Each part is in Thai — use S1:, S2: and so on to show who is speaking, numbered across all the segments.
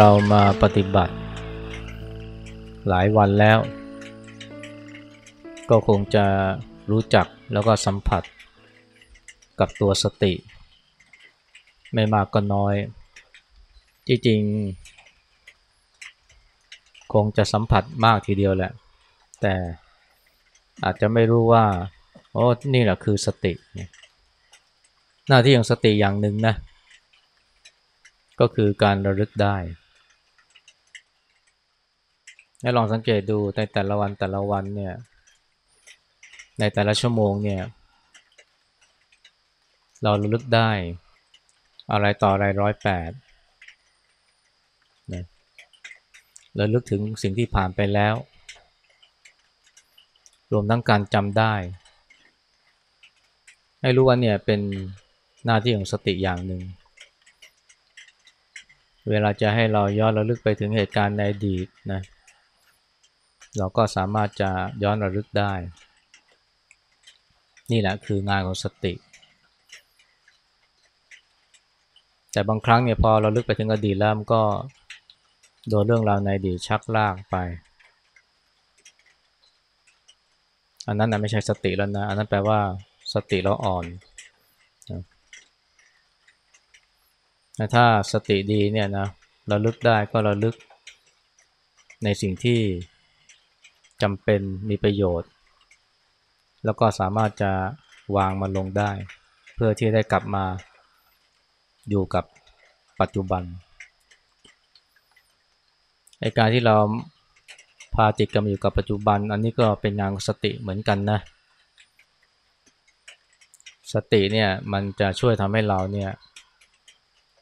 S1: เรามาปฏิบัติ หลายวันแล้ว ก็คงจะรู้จักแล้วก็สัมผัส กับตัวสติ ไม่มากก็น้อย จริงๆคงจะสัมผัสมากทีเดียวแหละ แต่อาจจะไม่รู้ว่าโอ้นี่แหละคือสติ หน้าที่ของสติอย่างหนึ่งนะก็คือการระลึกได้ ให้ลองสังเกตดูในแต่ละวันแต่ละวันเนี่ย ในแต่ละชั่วโมงเนี่ย เราระลึกได้ อะไรต่ออะไรร้อยแปดนะระลึกถึงสิ่งที่ผ่านไปแล้ว รวมทั้งการจำได้ ให้รู้ว่าเนี่ยเป็นหน้าที่ของสติอย่างหนึ่ง เวลาจะให้เราย้อนระลึกไปถึงเหตุการณ์ในอดีตนะเเราก็สามารถจะย้อนระลึกได้ นี่แหละคืองานของสติ แต่บางครั้งเนี่ยพอเราลึกไปถึงอดีตแล้วมันก็โดนเรื่องราวในอดีตชักลากไป อันนั้นนะไม่ใช่สติแล้วนะ อันนั้นแปลว่าสติเราอ่อนถ้าสติดีเนี่ยนะเราลึกได้ก็เราลึกในสิ่งที่ จำเป็นมีประโยชน์ แล้วก็สามารถจะวางมันลงได้ เพื่อที่ได้กลับมาอยู่กับปัจจุบันในการที่เราพาจิตกลับมาอยู่กับปัจจุบัน อันนี้ก็เป็นงานสติเหมือนกันนะ สติเนี่ยมันจะช่วยทำให้เราเนี่ย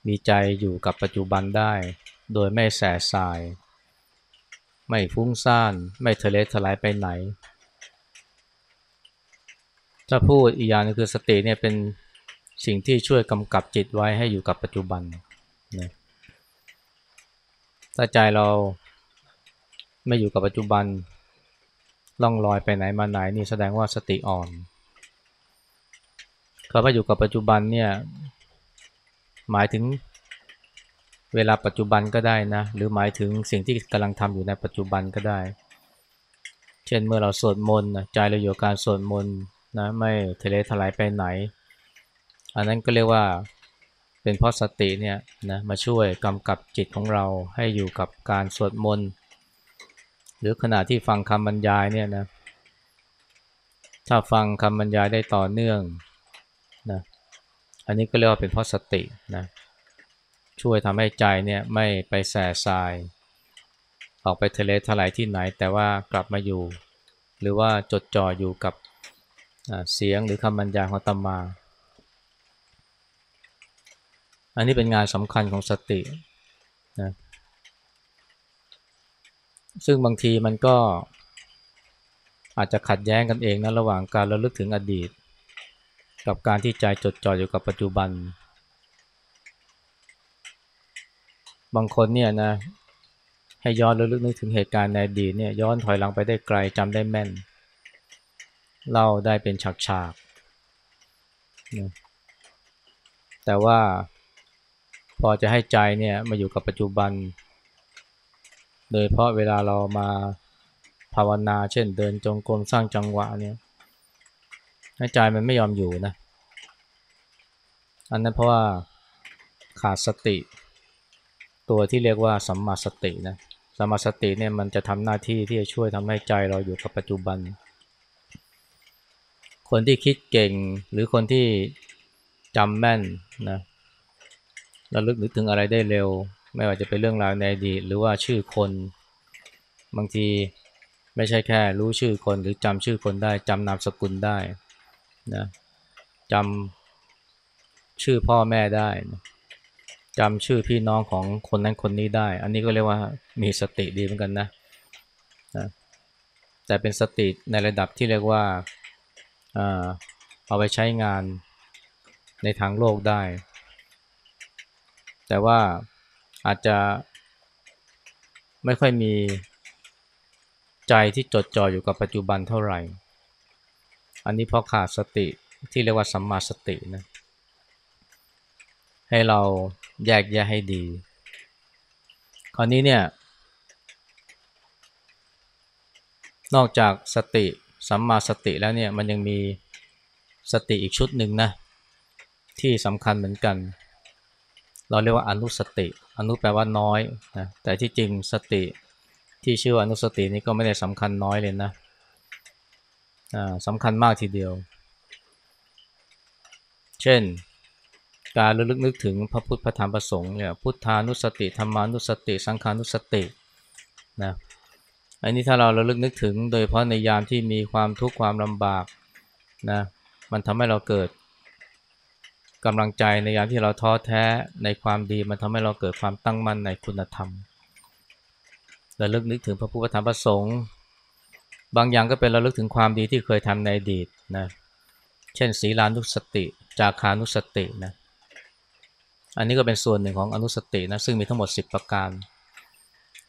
S1: มีใจอยู่กับปัจจุบันได้ โดยไม่แสสาย ไม่ฟุ้งซ่าน ไม่ทะเลทลายไปไหน ถ้าพูดอีกอย่างนึงคือสติเนี่ยเป็นสิ่งที่ช่วยกำกับจิตไว้ให้อยู่กับปัจจุบันนะถ้าใจเราไม่อยู่กับปัจจุบันล่องลอยไปไหนมาไหนนี่แสดงว่าสติอ่อนคำว่าอยู่กับปัจจุบันเนี่ยหมายถึง เวลาปัจจุบันก็ได้นะ หรือหมายถึงสิ่งที่กำลังทำอยู่ในปัจจุบันก็ได้ เช่นเมื่อเราสวดมนต์ใจเราอยู่การสวดมนต์นะไม่ทะเลถลายไปไหน อันนั้นก็เรียกว่าเป็นเพราะสติเนี่ยนะมาช่วยกำกับจิตของเราให้อยู่กับการสวดมนต์หรือขณะที่ฟังคำบรรยายเนี่ยนะถ้าฟังคำบรรยายได้ต่อเนื่องนะอันนี้ก็เรียกว่าเป็นเพราะสตินะ ช่วยทำให้ใจเนี่ยไม่ไปแส่ทราย ออกไปทะเลถลายที่ไหน แต่ว่ากลับมาอยู่ หรือว่าจดจ่ออยู่กับเสียงหรือคำบรรยายของตมา อันนี้เป็นงานสำคัญของสตินะซึ่งบางทีมันก็อาจจะขัดแย้งกันเองนะระหว่างการระลึกถึงอดีต กับการที่ใจจดจ่ออยู่กับปัจจุบัน บางคนเนี่ยนะ ให้ย้อนระลึกนึกถึงเหตุการณ์ในอดีตเนี่ยย้อนถอยหลังไปได้ไกลจำได้แม่น เล่าได้เป็นฉากๆแต่ว่าพอจะให้ใจเนี่ยมาอยู่กับปัจจุบัน โดยเพราะเวลาเรามาภาวนา เช่นเดินจงกรมสร้างจังหวะเนี่ยใจมันไม่ยอมอยู่นะ อันนั้นเพราะว่าขาดสติ ตัวที่เรียกว่าสัมมาสตินะสัมมาสติเนี่ยมันจะทำหน้าที่ที่จะช่วยทำให้ใจเราอยู่กับปัจจุบัน คนที่คิดเก่งหรือคนที่จำแม่นนะระลึกนึกถึงอะไรได้เร็ว ไม่ว่าจะเป็นเรื่องราวในอดีตหรือว่าชื่อคน บางทีไม่ใช่แค่รู้ชื่อคนหรือจำชื่อคนได้จำนามสกุลได้นะจำชื่อพ่อแม่ได้นะ จำชื่อพี่น้องของคนนั้นคนนี้ได้ อันนี้ก็เรียกว่ามีสติดีเหมือนกันนะนะแต่เป็นสติในระดับที่เรียกว่าเอาไปใช้งานในทางโลกได้ แต่ว่าอาจจะไม่ค่อยมีใจที่จดจ่ออยู่กับปัจจุบันเท่าไหร่ อันนี้เพราะขาดสติที่เรียกว่าสัมมาสตินะ ให้เราแยกแยะให้ดี คราวนี้เนี่ย นอกจากสติสัมมาสติแล้วเนี่ยมันยังมีสติอีกชุดหนึ่งนะที่สำคัญเหมือนกัน เราเรียกว่าอนุสติ อนุแปลว่าน้อยนะแต่ที่จริงสติที่ชื่อว่าอนุสตินี้ก็ไม่ได้สำคัญน้อยเลยนะสำคัญมากทีเดียว เช่น การระลึกนึกถึงพระพุทธพระธรรมพระสงฆ์เนี่ยพุทธานุสติธรรมานุสติ สังขานุสตินะอันนี้ถ้าเราระลึกนึกถึง โดยเพราะในยามที่มีความทุกข์ความลำบากนะมันทำให้เราเกิดกำลังใจในยามที่เราท้อแท้ในความดีมันทำให้เราเกิดความตั้งมั่นในคุณธรรมระลึกนึกถึงพระพุทธธรรมพระสงฆ์บางอย่างก็เป็นระลึกถึงความดีที่เคยทำในอดีตนะเช่นศีลานุสติ จาคานุสตินะ อันนี้ก็เป็นส่วนหนึ่งของอนุสตินะซึ่งมีทั้งหมด 10 ประการ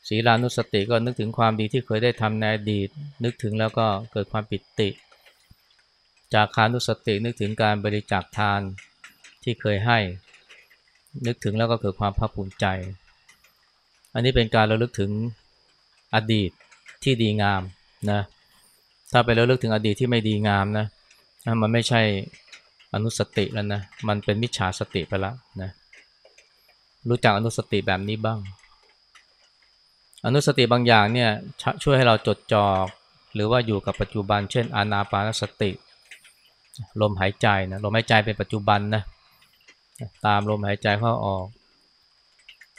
S1: ศีลานุสติก็นึกถึงความดีที่เคยได้ทำในอดีต นึกถึงแล้วก็เกิดความปิติ จากคานุสตินึกถึงการบริจาคทานที่เคยให้ นึกถึงแล้วก็เกิดความภาคภูมิใจ อันนี้เป็นการระลึกถึงอดีตที่ดีงามนะถ้าไประลึกถึงอดีตที่ไม่ดีงามนะมันไม่ใช่อนุสติแล้วนะมันเป็นมิจฉาสติไปแล้วนะ รู้จักอนุสติแบบนี้บ้าง อนุสติบางอย่างเนี่ยช่วยให้เราจดจ่อหรือว่าอยู่กับปัจจุบัน เช่น อานาปานสติ ลมหายใจนะลมหายใจเป็นปัจจุบันนะตามลมหายใจเข้าออก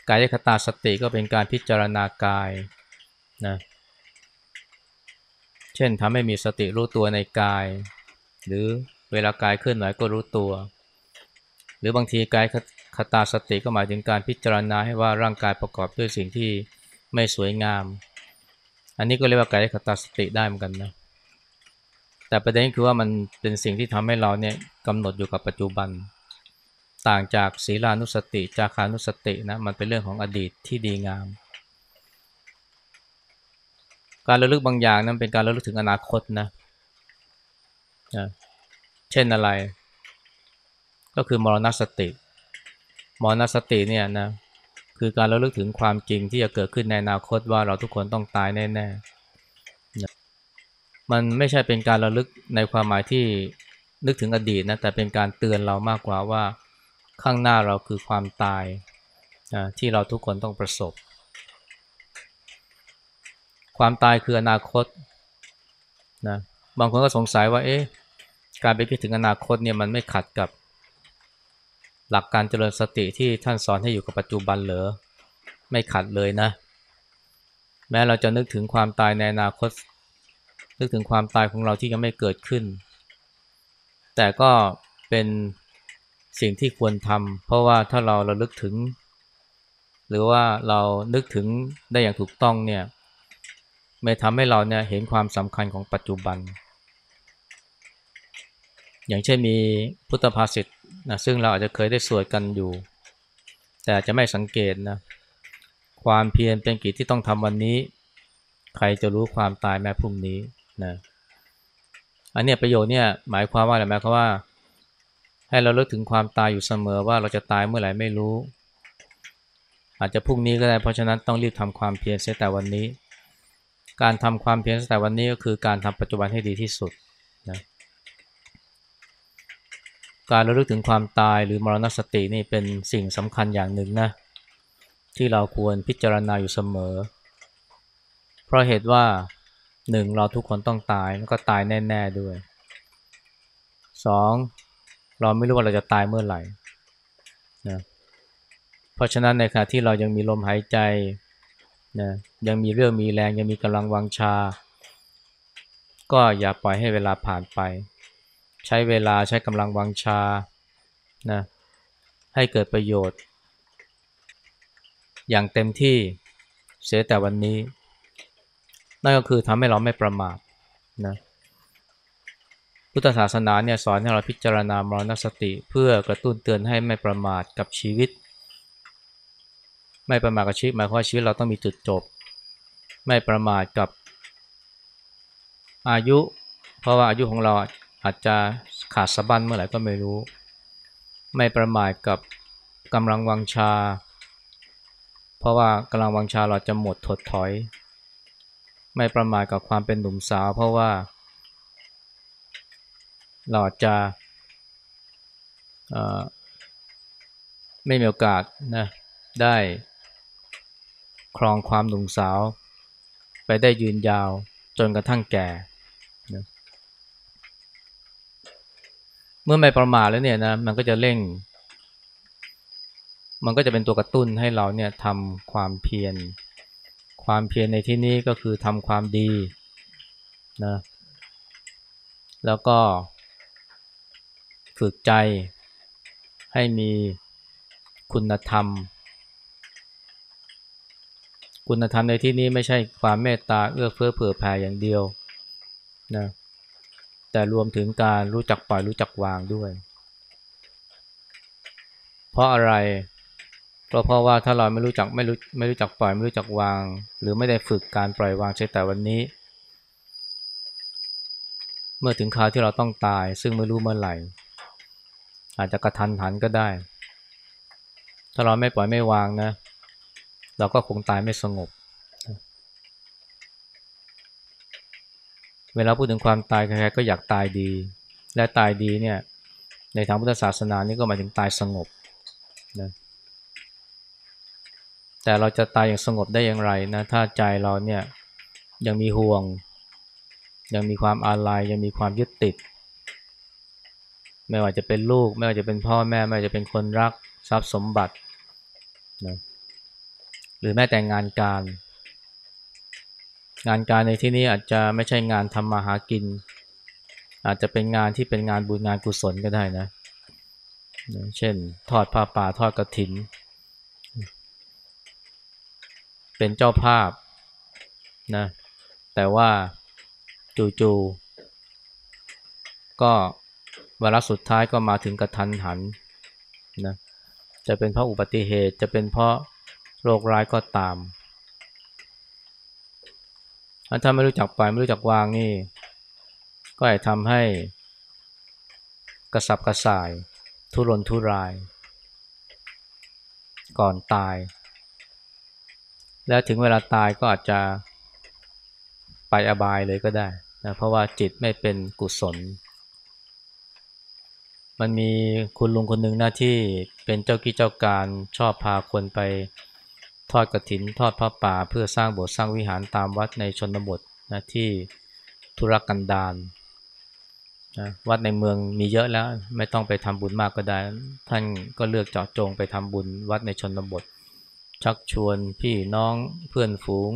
S1: กายคตาสติก็เป็นการพิจารณากายนะเช่นทำให้มีสติรู้ตัวในกาย หรือเวลากายเคลื่อนไหวก็รู้ตัว หรือบางทีกาย คตาสติก็หมายถึงการพิจารณาให้ว่าร่างกายประกอบด้วยสิ่งที่ไม่สวยงาม อันนี้ก็เรียกว่ากายคตาสติได้เหมือนกันนะ แต่ประเด็นคือว่ามันเป็นสิ่งที่ทำให้เราเนี่ยกำหนดอยู่กับปัจจุบัน ต่างจากศีลานุสติ จาคานุสตินะ มันเป็นเรื่องของอดีตที่ดีงาม การระลึกบางอย่างนั้นเป็นการระลึกถึงอนาคตนะนะ เช่นอะไร ก็คือมรณสติ มรณสติเนี่ยนะคือการระลึกถึงความจริงที่จะเกิดขึ้นในอนาคตว่าเราทุกคนต้องตายแน่ๆนะมันไม่ใช่เป็นการระลึกในความหมายที่นึกถึงอดีตนะแต่เป็นการเตือนเรามากกว่าว่าข้างหน้าเราคือความตายนะที่เราทุกคนต้องประสบ ความตายคืออนาคตนะบางคนก็สงสัยว่าเอ๊ะการไปคิดถึงอนาคตเนี่ยมันไม่ขัดกับ หลักการเจริญสติที่ท่านสอนให้อยู่กับปัจจุบันเหรอไม่ขัดเลยนะ แม้เราจะนึกถึงความตายในอนาคต นึกถึงความตายของเราที่ยังไม่เกิดขึ้น แต่ก็เป็นสิ่งที่ควรทำเพราะว่าถ้าเราเราลึกถึง หรือว่าเรานึกถึงได้อย่างถูกต้องเนี่ยไม่ทำให้เราเนี่ยเห็นความสำคัญของปัจจุบัน อย่างเช่นมีพุทธภาษิตนะซึ่งเราอาจจะเคยได้สวดกันอยู่ แต่จะไม่สังเกตนะความเพียรเป็นกิจที่ต้องทำวันนี้ ใครจะรู้ความตายแม้พรุ่งนี้นะอันเนี้ยประโยชน์เนี่ยหมายความว่าอะไรหมายความว่า ให้เราเลิกถึงความตายอยู่เสมอว่าเราจะตายเมื่อไหร่ไม่รู้ อาจจะพรุ่งนี้ก็ได้เพราะฉะนั้นต้องรีบทำความเพียรเสียแต่วันนี้ การทำความเพียรแต่วันนี้ก็คือการทำปัจจุบันให้ดีที่สุดนะ การระลึกถึงความตายหรือมรณสตินี่เป็นสิ่งสำคัญอย่างหนึ่งนะที่เราควรพิจารณาอยู่เสมอ เพราะเหตุว่าหนึ่งเราทุกคนต้องตายแล้วก็ตายแน่ ๆด้วยสองเราไม่รู้ว่าเราจะตายเมื่อไหร่นะเพราะฉะนั้นในขณะที่เรายังมีลมหายใจนะยังมีเรื่องมีแรงยังมีกำลังวังชา ก็อย่าปล่อยให้เวลาผ่านไป ใช้เวลาใช้กำลังวังชานะให้เกิดประโยชน์ อย่างเต็มที่เสียแต่วันนี้ นั่นก็คือทำให้เราไม่ประมาทนะพุทธศาสนาเนี่ยสอนให้เราพิจารณามรณสติ เพื่อกระตุ้นเตือนให้ไม่ประมาทกับชีวิต ไม่ประมาทกับชีวิตหมายความว่าชีวิตเราต้องมีจุดจบ ไม่ประมาทกับอายุ เพราะว่าอายุของเรา อาจจะขาดสะบั้นเมื่อไหร่ก็ไม่รู้ ไม่ประมาทกับกำลังวังชา เพราะว่ากำลังวังชาเราจะหมดถดถอย ไม่ประมาทกับความเป็นหนุ่มสาว เพราะว่า เราจะไม่มีโอกาสนะได้ครองความหนุ่มสาว ไปได้ยืนยาวจนกระทั่งแก่นะ เมื่อไม่ประมาทแล้วเนี่ยนะมันก็จะเร่ง มันก็จะเป็นตัวกระตุ้นให้เราเนี่ยทำความเพียร ความเพียรในที่นี้ก็คือทำความดีนะแล้วก็ฝึกใจให้มีคุณธรรม คุณธรรมในที่นี้ไม่ใช่ความเมตตาเอื้อเฟื้อเผื่อแผ่อย่างเดียวนะ แต่รวมถึงการรู้จักปล่อยรู้จักวางด้วย เพราะอะไรก็เพราะว่าถ้าเราไม่รู้จักไม่รู้ไม่รู้จักปล่อยไม่รู้จักวาง หรือไม่ได้ฝึกการปล่อยวางใช่แต่วันนี้ เมื่อถึงคราวที่เราต้องตาย ซึ่งไม่รู้เมื่อไหร่ อาจจะกระทันหันก็ได้ ถ้าเราไม่ปล่อยไม่วางนะ เราก็คงตายไม่สงบ เวลาพูดถึงความตายใครๆก็อยากตายดี และตายดีเนี่ยในทางพุทธศาสนานี่ก็หมายถึงตายสงบนะแต่เราจะตายอย่างสงบได้อย่างไรนะถ้าใจเราเนี่ยยังมีห่วง ยังมีความอาลัยยังมีความยึดติด ไม่ว่าจะเป็นลูก ไม่ว่าจะเป็นพ่อแม่ ไม่ว่าจะเป็นคนรักทรัพย์สมบัตินะหรือแม้แต่งานการ งานการในที่นี้อาจจะไม่ใช่งานทำมาหากิน อาจจะเป็นงานที่เป็นงานบุญงานกุศลก็ได้นะ เช่น ทอดผ้าป่าทอดกระถิน เป็นเจ้าภาพนะแต่ว่าจู่ๆก็วาระสุดท้ายก็มาถึงกระทันหันนะจะเป็นเพราะอุบัติเหตุจะเป็นเพราะโรคร้ายก็ตาม ถ้าไม่รู้จักปล่อยไม่รู้จักวางนี่ ก็อาจทำให้กระสับกระส่าย ทุรนทุราย ก่อนตาย แล้วถึงเวลาตายก็อาจจะไปอบายเลยก็ได้นะเพราะว่าจิตไม่เป็นกุศล มันมีคุณลุงคนหนึ่งหนะที่เป็นเจ้ากี้เจ้าการชอบพาคนไป ทอดกระถินทอดพระป่าเพื่อสร้างโบสถ์สร้างวิหารตามวัดในชนบทนะที่ธุรกันดารนะวัดในเมืองมีเยอะแล้วไม่ต้องไปทำบุญมากก็ได้ ท่านก็เลือกเจาะจงไปทำบุญวัดในชนบท ชักชวนพี่น้องเพื่อนฝูง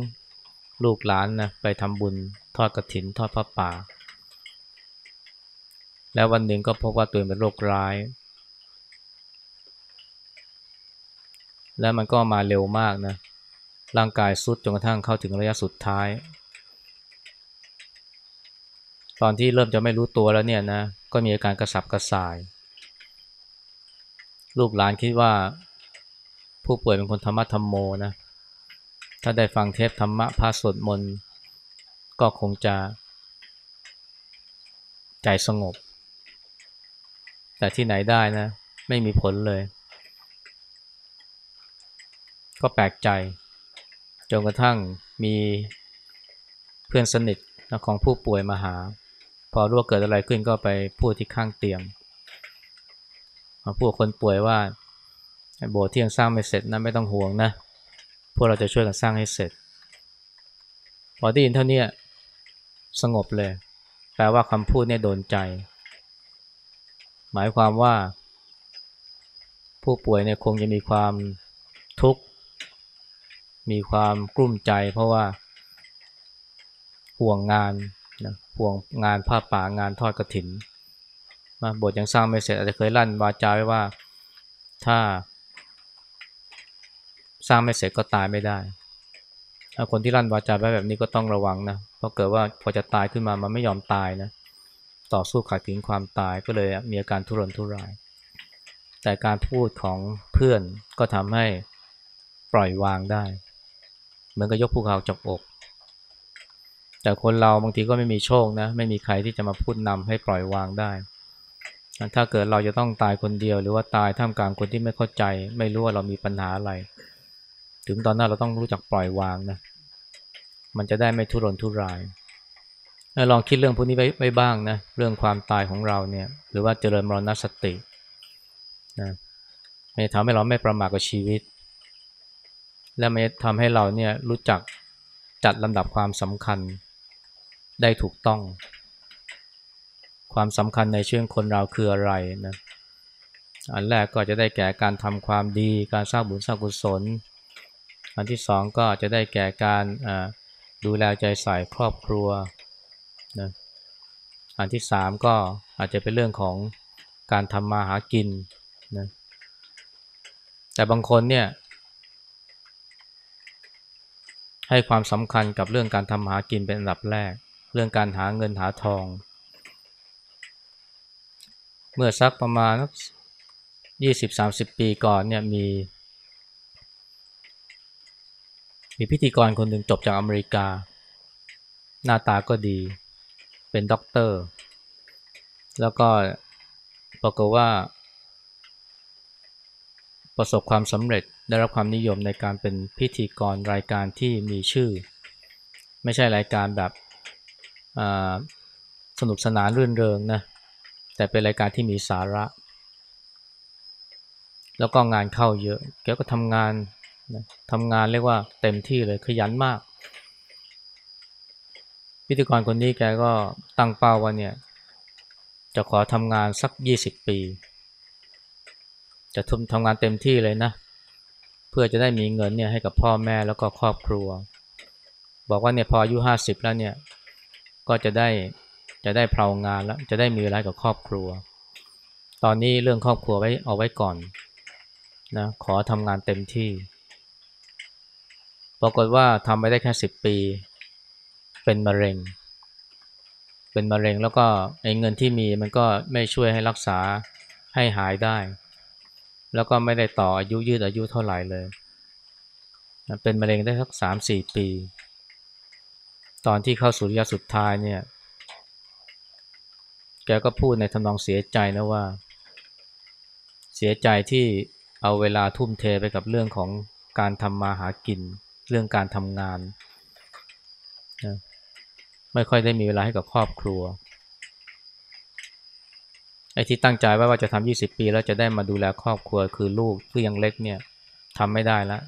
S1: ลูกหลานนะไปทำบุญทอดกระถินทอดพระป่า แล้ววันหนึ่งก็พบว่าตัวเองเป็นโรคร้าย แล้วมันก็มาเร็วมากนะ ร่างกายสุดจนกระทั่งเข้าถึงระยะสุดท้าย ตอนที่เริ่มจะไม่รู้ตัวแล้วเนี่ยนะ ก็มีอาการกระสับกระส่าย ลูกหลานคิดว่าผู้ป่วยเป็นคนธรรมะธรรมโมนะ ถ้าได้ฟังเทปธรรมะพาสวดมนต์ก็คงจะใจสงบ แต่ที่ไหนได้นะ ไม่มีผลเลย ก็แปลกใจจนกระทั่งมีเพื่อนสนิทของผู้ป่วยมาหา พอรู้ว่าเกิดอะไรขึ้นก็ไปพูดที่ข้างเตียงมาพูดคนป่วยว่าโบสถ์ที่ยังสร้างไม่เสร็จนะไม่ต้องห่วงนะพวกเราจะช่วยกันสร้างให้เสร็จ พอได้ยินเท่านี้สงบเลยแปลว่าคำพูดเนี่ยโดนใจ หมายความว่า ผู้ป่วยเนี่ยคงจะมีความทุกข์ มีความกลุ้มใจ เพราะว่าห่วงงานนะห่วงงานผ้าป่างานทอดกระถินมาบทยังสร้างไม่เสร็จอาจจะเคยลั่นวาจาไว้ว่าถ้า สร้างไม่เสร็จก็ตายไม่ได้คนที่รั่นวาจาไว้แบบนี้ก็ต้องระวังนะเพราะเกิดว่าพอจะตายขึ้นมามันไม่ยอมตายนะต่อสู้ขัดขืนความตายก็เลยมีอาการทุรนทุราย แต่การพูดของเพื่อนก็ทำให้ปล่อยวางได้ มือนกับยกภูเขาจากอก แต่คนเราบางทีก็ไม่มีโชคนะ ไม่มีใครที่จะมาพูดนำให้ปล่อยวางได้ ถ้าเกิดเราจะต้องตายคนเดียว หรือว่าตายท่ามกลางคนที่ไม่เข้าใจ ไม่รู้ว่าเรามีปัญหาอะไร ถึงตอนนั้นเราต้องรู้จักปล่อยวางนะ มันจะได้ไม่ทุรนทุรายลองคิดเรื่องพวกนี้ไว้ไวบ้างนะ เรื่องความตายของเราเนี่ย หรือว่าเจริญมรณสตินะมันจะทำให้เราไม่ประมาทกับชีวิต และมันจะทำให้เราเนี่ยรู้จักจัดลำดับความสำคัญได้ถูกต้อง ความสำคัญในชีวิตคนเราคืออะไรนะอันแรกก็จะได้แก่การทำความดี การสร้างบุญสร้างกุศล อันที่สองก็จะได้แก่การดูแลใจใส่ครอบครัวนะอันที่สามก็อาจจะเป็นเรื่องของการทำมาหากินนะแต่บางคนเนี่ย ให้ความสำคัญกับเรื่องการทำมาหากินเป็นอันดับแรก เรื่องการหาเงินหาทอง เมื่อสักประมาณยี่สิบสามสิบปีก่อนเนี่ยมีมีพิธีกรคนหนึ่งจบจากอเมริกา หน้าตาก็ดี เป็นด็อกเตอร์ แล้วก็ปรากฏว่า ประสบความสำเร็จ ได้รับความนิยมในการเป็นพิธีกรรายการที่มีชื่อ ไม่ใช่รายการแบบสนุกสนานรื่นเริงนะแต่เป็นรายการที่มีสาระ แล้วก็งานเข้าเยอะแกก็ทำงานนะทำงานเรียกว่าเต็มที่เลยขยันมาก พิธีกรคนนี้แกก็ตั้งเป้าว่าเนี่ยจะขอทำงานสักยี่สิบปี จะทำทำงานเต็มที่เลยนะ เพื่อจะได้มีเงินเนี่ยให้กับพ่อแม่แล้วก็ครอบครัว บอกว่าเนี่ยพออายุห้าสิบแล้วเนี่ยก็จะได้จะได้เพลางานแล้วจะได้มีเวลากับครอบครัว ตอนนี้เรื่องครอบครัวไว้เอาไว้ก่อนนะขอทำงานเต็มที่ปรากฏว่าทำไปได้แค่สิบปี เป็นมะเร็ง เป็นมะเร็งแล้วก็ไอ้เงินที่มีมันก็ไม่ช่วยให้รักษาให้หายได้ แล้วก็ไม่ได้ต่ออายุยืดอายุเท่าไหร่เลย เป็นมะเร็งได้สักสามสี่ปี ตอนที่เข้าสู่ระยะสุดท้ายเนี่ย แกก็พูดในทำนองเสียใจนะว่า เสียใจที่เอาเวลาทุ่มเทไปกับเรื่องของการทำมาหากิน เรื่องการทำงานนะไม่ค่อยได้มีเวลาให้กับครอบครัว อ้ที่ตั้งใจไว้ว่าจะทำยี่สิบปี แล้วจะได้มาดูแลครอบครัวคือลูกที่ยังเล็กเนี่ยทำไม่ได้แล้ว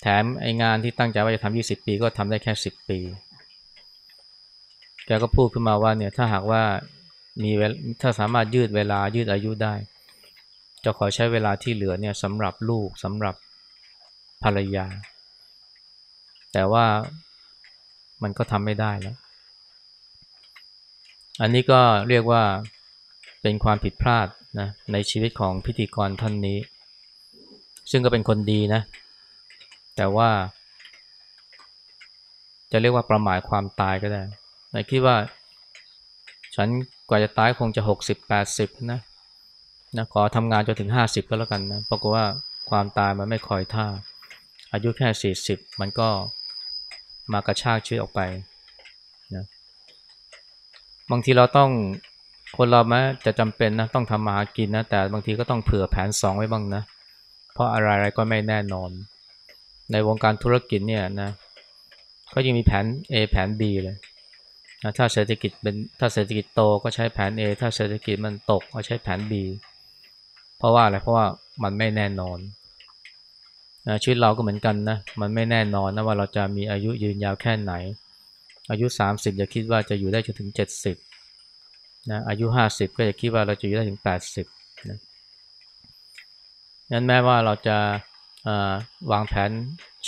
S1: แถมไอ้งานที่ตั้งใจว่าจะทำยี่สิบปีก็ทำได้แค่สิบปี แกก็พูดขึ้นมาว่าเนี่ยถ้าหากว่ามีถ้าสามารถยืดเวลายืดอายุได้ จะขอใช้เวลาที่เหลือเนี่ยสำหรับลูกสำหรับภรรยา แต่ว่ามันก็ทำไม่ได้แล้ว อันนี้ก็เรียกว่า เป็นความผิดพลาดนะในชีวิตของพิธีกรท่านนี้ ซึ่งก็เป็นคนดีนะ แต่ว่า จะเรียกว่าประมาทความตายก็ได้ในคิดว่า ฉันกว่าจะตายคงจะหกสิบแปดสิบนะนะขอทำงานจนถึงห้าสิบก็แล้วกันนะปรากฏว่าความตายมันไม่คอยท่า อายุแค่สี่สิบมันก็มากระชากชีวิตออกไปนะบางทีเราต้อง คนเราแม้จะจำเป็นนะต้องทำมาหากินนะแต่บางทีก็ต้องเผื่อแผนสองไว้บ้างนะ เพราะอะไรๆก็ไม่แน่นอน ในวงการธุรกิจเนี่ยนะก็ยังมีแผน A แผน B เลยนะถ้าเศรษฐกิจเป็นถ้าเศรษฐกิจโตก็ใช้แผน A ถ้าเศรษฐกิจมันตกก็ใช้แผน B เพราะว่าอะไรเพราะว่ามันไม่แน่นอนนะชีวิตเราก็เหมือนกันนะมันไม่แน่นอนนะว่าเราจะมีอายุยืนยาวแค่ไหน อายุ 30อย่าคิดว่าจะอยู่ได้จนถึง 70 นะอายุ 50 ก็อย่าคิดว่าเราจะอยู่ได้ถึง 80นะนั้นแม้ว่าเราจะวางแผน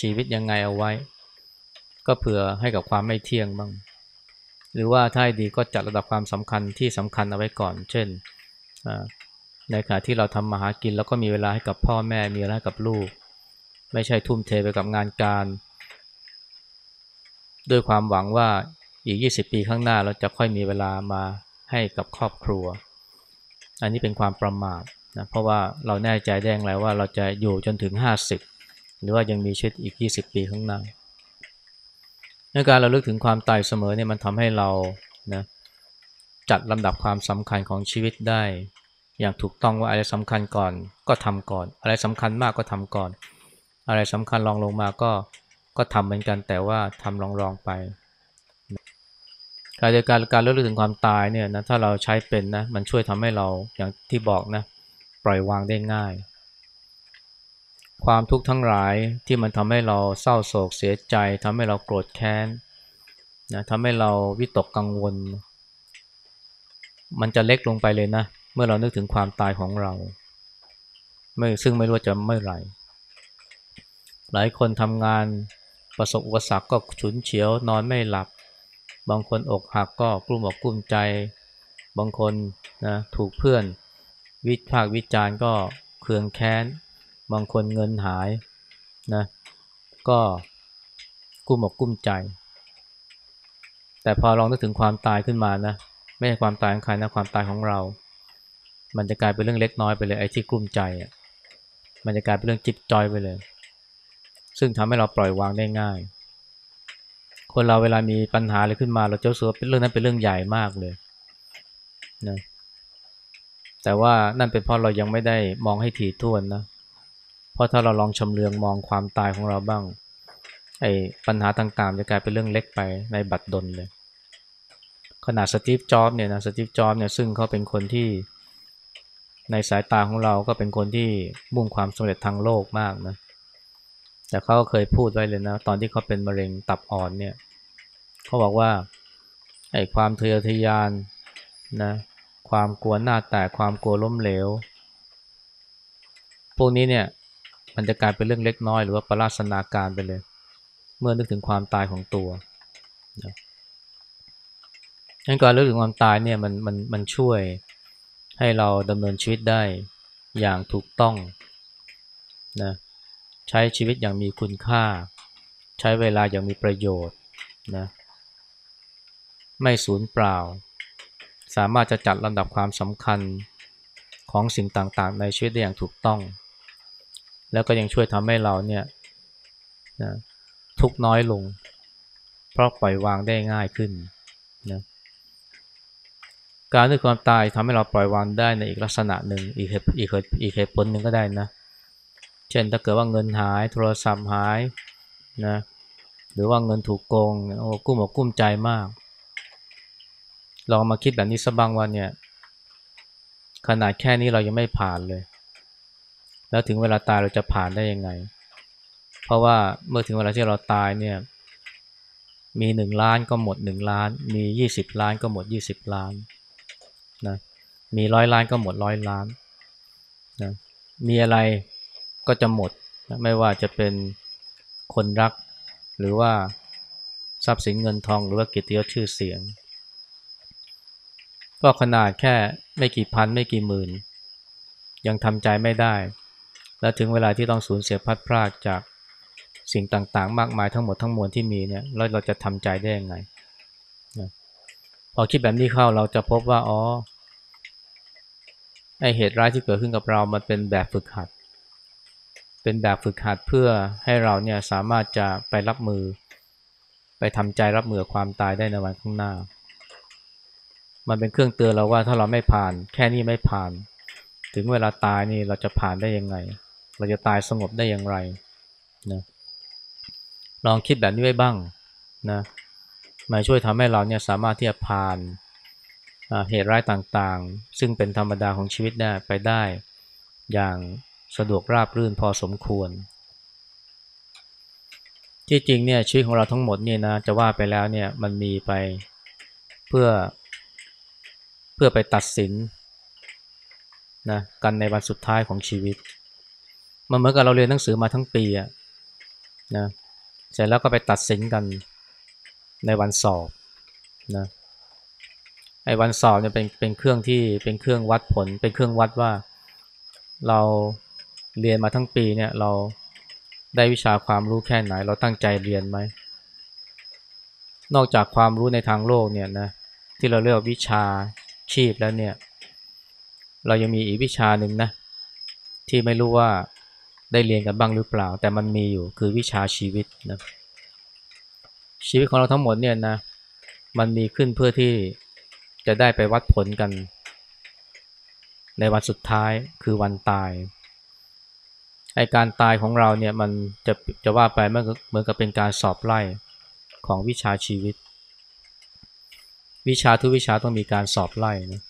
S1: ชีวิตยังไงเอาไว้ ก็เผื่อให้กับความไม่เที่ยงบ้าง หรือว่าถ้าดีก็จัดระดับความสำคัญที่สำคัญเอาไว้ก่อน เช่นในขณะที่เราทำมาหากิน แล้วก็มีเวลาให้กับพ่อแม่มีเวลาให้กับลูก ไม่ใช่ทุ่มเทไปกับงานการ ด้วยความหวังว่าอีก 20 ปีข้างหน้าเราจะค่อยมีเวลามา ให้กับครอบครัว อันนี้เป็นความประมาทนะเพราะว่าเราแน่ใจแดงแล้วว่าเราจะอยู่จนถึง 50 หรือว่ายังมีชีวิตอีก 20 ปีข้างหน้าในการเราลึกถึงความตายเสมอเนี่ยมันทำให้เรานะจัดลำดับความสำคัญของชีวิตได้ อย่างถูกต้องว่าอะไรสำคัญก่อนก็ทำก่อน อะไรสำคัญมากก็ทำก่อน อะไรสำคัญลองลงมาก็ก็ทำเหมือนกันแต่ว่าทำลองลองไป การการการเลือกถึงความตายเนี่ยนะถ้าเราใช้เป็นนะมันช่วยทำให้เราอย่างที่บอกนะปล่อยวางได้ง่าย ความทุกข์ทั้งหลายที่มันทำให้เราเศร้าโศกเสียใจทำให้เราโกรธแค้นนะทำให้เราวิตกกังวล มันจะเล็กลงไปเลยนะ เมื่อเรานึกถึงความตายของเรา ไม่ซึ่งไม่รู้จะเมื่อไหร่ หลายคนทำงานประสบอุปสรรคก็ฉุนเฉียวนอนไม่หลับ บางคนอกหักก็กลุ้มอกกลุ้มใจ บางคนนะถูกเพื่อน วิพากวิจารณ์ก็เคืองแค้น บางคนเงินหายนะก็กุ้มอกกุ้มใจ แต่พอลองนึกถึงความตายขึ้นมานะไม่ใช่ความตายของใครนะความตายของเรา มันจะกลายเป็นเรื่องเล็กน้อยไปเลยไอ้ที่กลุ้มใจอะมันจะกลายเป็นเรื่องจิบจอยไปเลย ซึ่งทำให้เราปล่อยวางได้ง่าย คนเราเวลามีปัญหาอะไรขึ้นมา เราจะรู้สึกว่าเป็นเรื่องนั้นเป็นเรื่องใหญ่มากเลยนะแต่ว่านั่นเป็นเพราะเรายังไม่ได้มองให้ถี่ถ้วนนะเพราะถ้าเราลองชำเลืองมองความตายของเราบ้างไอ้ปัญหาต่างๆ จะกลายเป็นเรื่องเล็กไปในบัดดลเลย ขนาดสตีฟจ็อบเนี่ยนะสตีฟจ็อบเนี่ยซึ่งเขาเป็นคนที่ในสายตาของเราก็เป็นคนที่มุ่งความสำเร็จทางโลกมากนะ แต่เขาก็เคยพูดไว้เลยนะ ตอนที่เขาเป็นมะเร็งตับอ่อนเนี่ย เขาบอกว่าไอ้ความทะเยอทะยานนะความกลัวหน้าแตกความกลัวล้มเหลว พวกนี้เนี่ยมันจะกลายเป็นเรื่องเล็กน้อยหรือว่าประลาสนาการไปเลย เมื่อนึกถึงความตายของตัวนะงั้นการนึกถึงความตายเนี่ยมันมันมันช่วยให้เราดำเนินชีวิตได้อย่างถูกต้องนะใช้ชีวิตอย่างมีคุณค่า ใช้เวลาอย่างมีประโยชน์นะ ไม่สูญเปล่า สามารถจะจัดลำดับความสำคัญของสิ่งต่างๆ ในชีวิตได้อย่างถูกต้อง แล้วก็ยังช่วยทำให้เราเนี่ยนะทุกน้อยลง เพราะปล่อยวางได้ง่ายขึ้นนะการนึกความตายทำให้เราปล่อยวางได้ในอีกลักษณะหนึ่งอีกเหตุอีกเหตุอีกเหตุผลหนึ่งก็ได้นะเช่นถ้าเกิดว่าเงินหายโทรศัพท์หายนะหรือว่าเงินถูกโกงโอ้กุ้มอกกุ้มใจมาก ลองมาคิดแบบนี้สักบางวันเนี่ย ขนาดแค่นี้เรายังไม่ผ่านเลย แล้วถึงเวลาตายเราจะผ่านได้ยังไง เพราะว่าเมื่อถึงเวลาที่เราตายเนี่ย มีหนึ่งล้านก็หมดหนึ่งล้าน มียี่สิบล้านก็หมดยี่สิบล้านนะมีร้อยล้านก็หมดร้อยล้านนะมีอะไรก็จะหมดนะไม่ว่าจะเป็นคนรัก หรือว่าทรัพย์สินเงินทองหรือว่ากิตติยศชื่อเสียง ก็ขนาดแค่ไม่กี่พันไม่กี่หมื่น ยังทำใจไม่ได้ แล้วถึงเวลาที่ต้องสูญเสียพัดพรากจากสิ่งต่างๆ มากมายทั้งหมดทั้งมวลที่มีเนี่ยแล้วเราจะทำใจได้ยังไงพอคิดแบบนี้เข้าเราจะพบว่าอ๋อไอเหตุร้ายที่เกิดขึ้นกับเรามันเป็นแบบฝึกหัด เป็นแบบฝึกหัดเพื่อให้เราเนี่ยสามารถจะไปรับมือ ไปทำใจรับมือความตายได้ในวันข้างหน้า มันเป็นเครื่องเตือนเราว่าถ้าเราไม่ผ่าน แค่นี้ไม่ผ่าน ถึงเวลาตายนี่เราจะผ่านได้ยังไง เราจะตายสงบได้อย่างไรนะลองคิดแบบนี้ไว้บ้างนะมาช่วยทำให้เราเนี่ยสามารถที่จะผ่านเหตุร้ายต่างๆ ซึ่งเป็นธรรมดาของชีวิตได้ไปได้ อย่างสะดวกราบรื่นพอสมควร ที่จริงเนี่ยชีวิตของเราทั้งหมดเนี่ยนะจะว่าไปแล้วเนี่ยมันมีไปเพื่อ เพื่อไปตัดสินนะกันในวันสุดท้ายของชีวิต มันเหมือนกับเราเรียนหนังสือมาทั้งปีอะนะเสร็จแล้วก็ไปตัดสินกันในวันสอบนะไอ้วันสอบเนี่ยเป็นเป็นเครื่องที่เป็นเครื่องวัดผล เป็นเครื่องวัดว่าเราเรียนมาทั้งปีเนี่ยเราได้วิชาความรู้แค่ไหน เราตั้งใจเรียนไหม นอกจากความรู้ในทางโลกเนี่ยนะที่เราเรียกวิชา ชีพแล้วเนี่ย เรายังมีอีกวิชาหนึ่งนะ ที่ไม่รู้ว่าได้เรียนกันบ้างหรือเปล่า แต่มันมีอยู่คือวิชาชีวิตนะชีวิตของเราทั้งหมดเนี่ยนะมันมีขึ้นเพื่อที่จะได้ไปวัดผลกัน ในวันสุดท้ายคือวันตายไอการตายของเราเนี่ยมันจะจะว่าไปเหมือนกับเป็นการสอบไล่ของวิชาชีวิต วิชาทุกวิชาต้องมีการสอบไล่นะ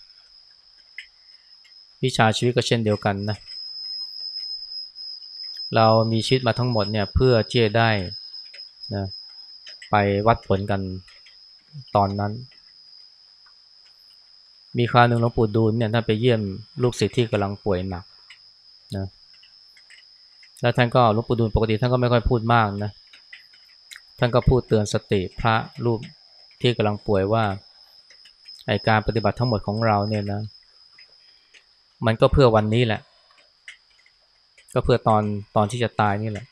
S1: วิชาชีวิตก็เช่นเดียวกันนะเรามีชีวิตมาทั้งหมดเนี่ยเพื่อเจ่ได้นะไปวัดผลกันตอนนั้น มีคราวหนึ่งหลวงปู่ดูลเนี่ยท่านไปเยี่ยมลูกศิษย์ที่กำลังป่วยหนักนะแล้วท่านก็หลวงปู่ดูลปกติท่านก็ไม่ค่อยพูดมากนะท่านก็พูดเตือนสติพระรูปที่กำลังป่วยว่า ไอการปฏิบัติทั้งหมดของเราเนี่ยนะ มันก็เพื่อวันนี้แหละ ก็เพื่อตอนตอนที่จะตายนี่แหละ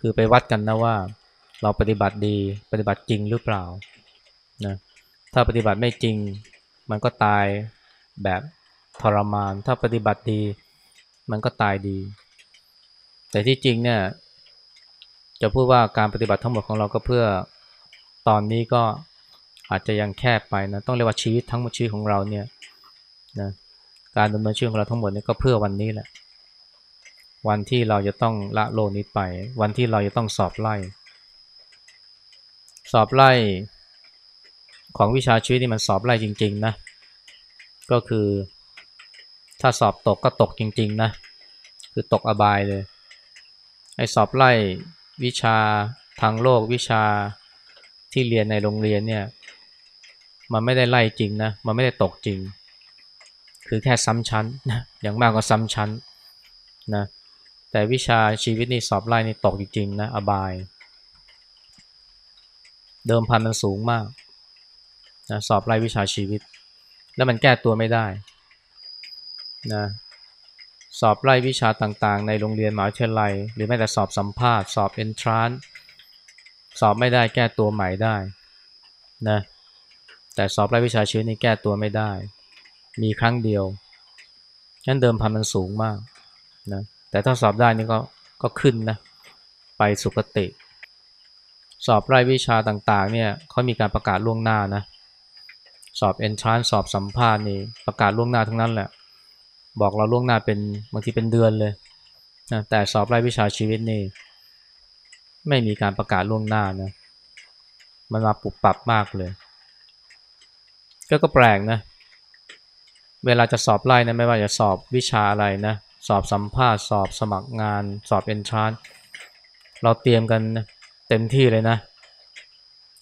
S1: คือไปวัดกันนะว่า เราปฏิบัติดีปฏิบัติจริงหรือเปล่านะถ้าปฏิบัติไม่จริง มันก็ตายแบบทรมาน ถ้าปฏิบัติดี มันก็ตายดี แต่ที่จริงเนี่ยจะพูดว่าการปฏิบัติทั้งหมดของเราก็เพื่อตอนนี้ก็ อาจจะยังแคบไปนะต้องเรียกว่าชีวิตทั้งหมดชีวิตของเราเนี่ยนะการดำเนินชีวิตของเราทั้งหมดนี่ก็เพื่อวันนี้แหละ วันที่เราจะต้องละโลกนี้ไป วันที่เราจะต้องสอบไล่ สอบไล่ของวิชาชีวิตนี่มันสอบไล่จริง ๆนะ ก็คือถ้าสอบตกก็ตกจริง ๆ นะ คือตกอบายเลย ไอ้สอบไล่วิชาทางโลกวิชาที่เรียนในโรงเรียนเนี่ย มันไม่ได้ไล่จริงนะ มันไม่ได้ตกจริง คือแค่ซ้ำชั้นนะอย่างมากก็ซ้ำชั้นนะแต่วิชาชีวิตนี่สอบไล่นี่ตกจริงๆนะอบาย เดิมพันมันสูงมากนะสอบไล่วิชาชีวิต แล้วมันแก้ตัวไม่ได้นะสอบไล่วิชาต่างๆ ในโรงเรียนมหาวิทยาลัย หรือแม้แต่สอบสัมภาษณ์ สอบเอนทรานสอบไม่ได้แก้ตัวใหม่ได้นะ แต่สอบไล่วิชาชีวิตนี่แก้ตัวไม่ได้ มีครั้งเดียวงั้นเดิมพันมันสูงมากนะแต่ถ้าสอบได้นี่ก็ก็ขึ้นนะไปสุคติ สอบไล่วิชาต่างๆเนี่ยเขามีการประกาศล่วงหน้านะสอบเอนทรานสอบสัมภาษณ์นี่ประกาศล่วงหน้าทั้งนั้นแหละ บอกเราล่วงหน้าเป็นบางทีเป็นเดือนเลยนะแต่สอบไล่วิชาชีวิตนี่ ไม่มีการประกาศล่วงหน้านะมันมาปุบปับมากเลย ก็ก็แปลกนะ เวลาจะสอบไล่นะไม่ว่าจะสอบวิชาอะไรนะ สอบสัมภาษณ์ สอบสมัครงาน สอบเอนทรานเราเตรียมกันเต็มที่เลยนะ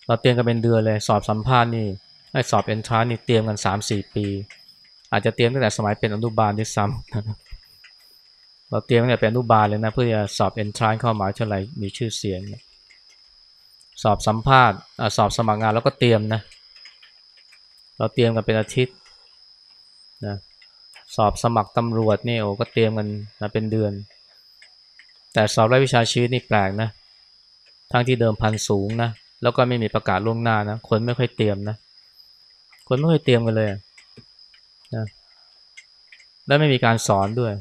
S1: เราเตรียมกันเป็นเดือนเลย สอบสัมภาษณ์นี่ไอ้สอบเอนทรานนี่เตรียมกันสามสี่ปี อาจจะเตรียมตั้งแต่สมัยเป็นอนุบาลด้วยซ้ำเราเตรียมตั้งแต่เป็นอนุบาลเลยนะ เพื่อจะสอบเอนทรานเข้ามาเท่าไหร่มีชื่อเสียง สอบสัมภาษณ์สอบสมัครงานแล้วก็เตรียมนะ เราเตรียมกันเป็นอาทิตย์นะสอบสมัครตำรวจนี่โอ้ก็เตรียมกันนะเป็นเดือน แต่สอบรายวิชาชีวิตนี่แปลกนะทั้งที่เดิมพันสูงนะแล้วก็ไม่มีประกาศล่วงหน้านะคนไม่ค่อยเตรียมนะคนไม่ค่อยเตรียมกันเลยนะและไม่มีการสอนด้วย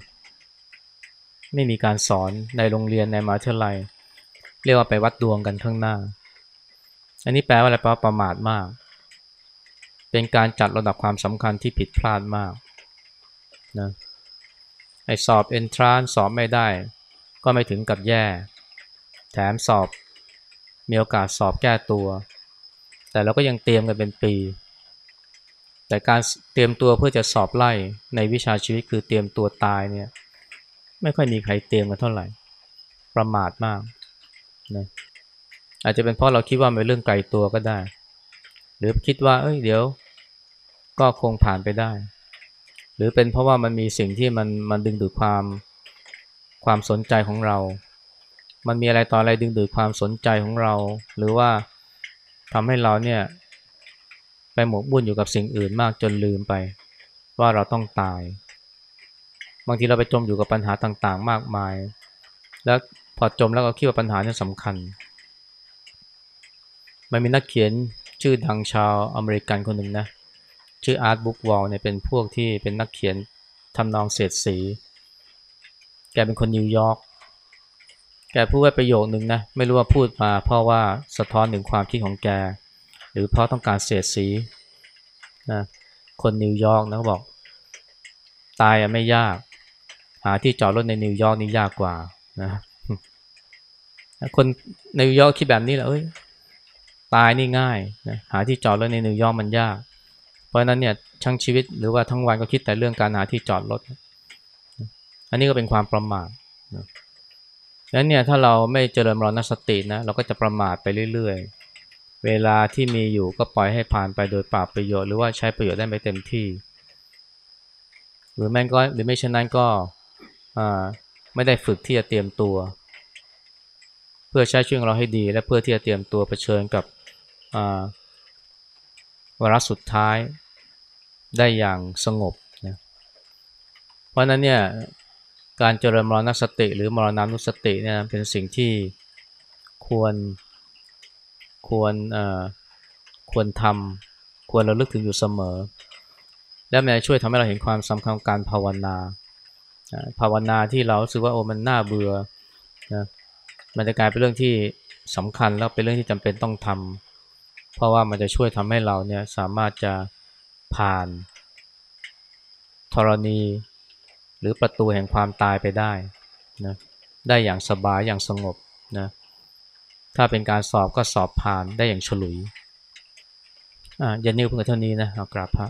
S1: ไม่มีการสอนในโรงเรียนในมหาวิทยาลัย เรียกว่าไปวัดดวงกันข้างหน้า อันนี้แปลว่าอะไรแปลว่าประมาทมาก เป็นการจัดระดับความสำคัญที่ผิดพลาดมากนะไอสอบเอนทรานสอบไม่ได้ ก็ไม่ถึงกับแย่ แถมสอบมีโอกาสสอบแก้ตัว แต่เราก็ยังเตรียมกันเป็นปี แต่การเตรียมตัวเพื่อจะสอบไล่ในวิชาชีวิตคือเตรียมตัวตายเนี่ยไม่ค่อยมีใครเตรียมกันเท่าไหร่ ประมาทมากนะอาจจะเป็นเพราะเราคิดว่าเป็นเรื่องไกลตัวก็ได้ หรือคิดว่าเอ้ยเดี๋ยว ก็คงผ่านไปได้ หรือเป็นเพราะว่ามันมีสิ่งที่มันมันดึงดูดความความสนใจของเรา มันมีอะไรต่ออะไรดึงดูดความสนใจของเรา หรือว่าทำให้เราเนี่ยไปหมกมุ่นอยู่กับสิ่งอื่นมากจนลืมไป ว่าเราต้องตาย บางทีเราไปจมอยู่กับปัญหาต่างๆ มากมาย แล้วพอจมแล้วก็คิดว่าปัญหานี้สำคัญ มันมีนักเขียนชื่อดังชาวอเมริกันคนหนึ่งนะ ชื่อ Art Buchwald เนี่ยเป็นพวกที่เป็นนักเขียนทำนองเสียดสี แกเป็นคนนิวยอร์ก แกพูดไว้ประโยคนึงนะ ไม่รู้ว่าพูดมาเพราะว่าสะท้อนถึงความคิดของแก หรือเพราะต้องการเสียดสีนะคนนิวยอร์กนะบอก ตายอะไม่ยาก หาที่จอดรถในนิวยอร์กนี่ยากกว่านะคนนิวยอร์กคิดแบบนี้แหละเอ้ยตายนี่ง่ายนะหาที่จอดรถในนิวยอร์กมันยาก เพราะนั้นเนี่ยทั้งชีวิตหรือว่าทั้งวันก็คิดแต่เรื่องการหาที่จอดรถ อันนี้ก็เป็นความประมาทนะดังนั้นเนี่ยถ้าเราไม่เจริญมรณสตินะเราก็จะประมาทไปเรื่อยๆ เวลาที่มีอยู่ก็ปล่อยให้ผ่านไปโดยปราศประโยชน์หรือว่าใช้ประโยชน์ได้ไม่เต็มที่ หรือแม่ก็หรือไม่เช่นนั้นก็ไม่ได้ฝึกที่จะเตรียมตัว เพื่อใช้ชีวิตของเราให้ดี และเพื่อที่จะเตรียมตัวเผชิญกับวาระสุดท้าย ได้อย่างสงบนะเพราะนั้นเนี่ยการเจริญมรณสติ หรือมรณานุสติเนี่ยเป็นสิ่งที่ควรควรควรทำควรระลึกถึงอยู่เสมอ และมันจะช่วยทำให้เราเห็นความสำคัญของการภาวนา ภาวนาที่เราสึกว่าโอ้มันน่าเบื่อนะมันจะกลายเป็นเรื่องที่สำคัญแล้วเป็นเรื่องที่จำเป็นต้องทำเพราะว่ามันจะช่วยทำให้เราเนี่ยสามารถจะ ผ่านธรณี หรือประตูแห่งความตายไปได้นะได้อย่างสบายอย่างสงบนะถ้าเป็นการสอบก็สอบผ่านได้อย่างฉลุยอ่าอย็นนี้เพิ่งเท่านี้นะเอากราบพระ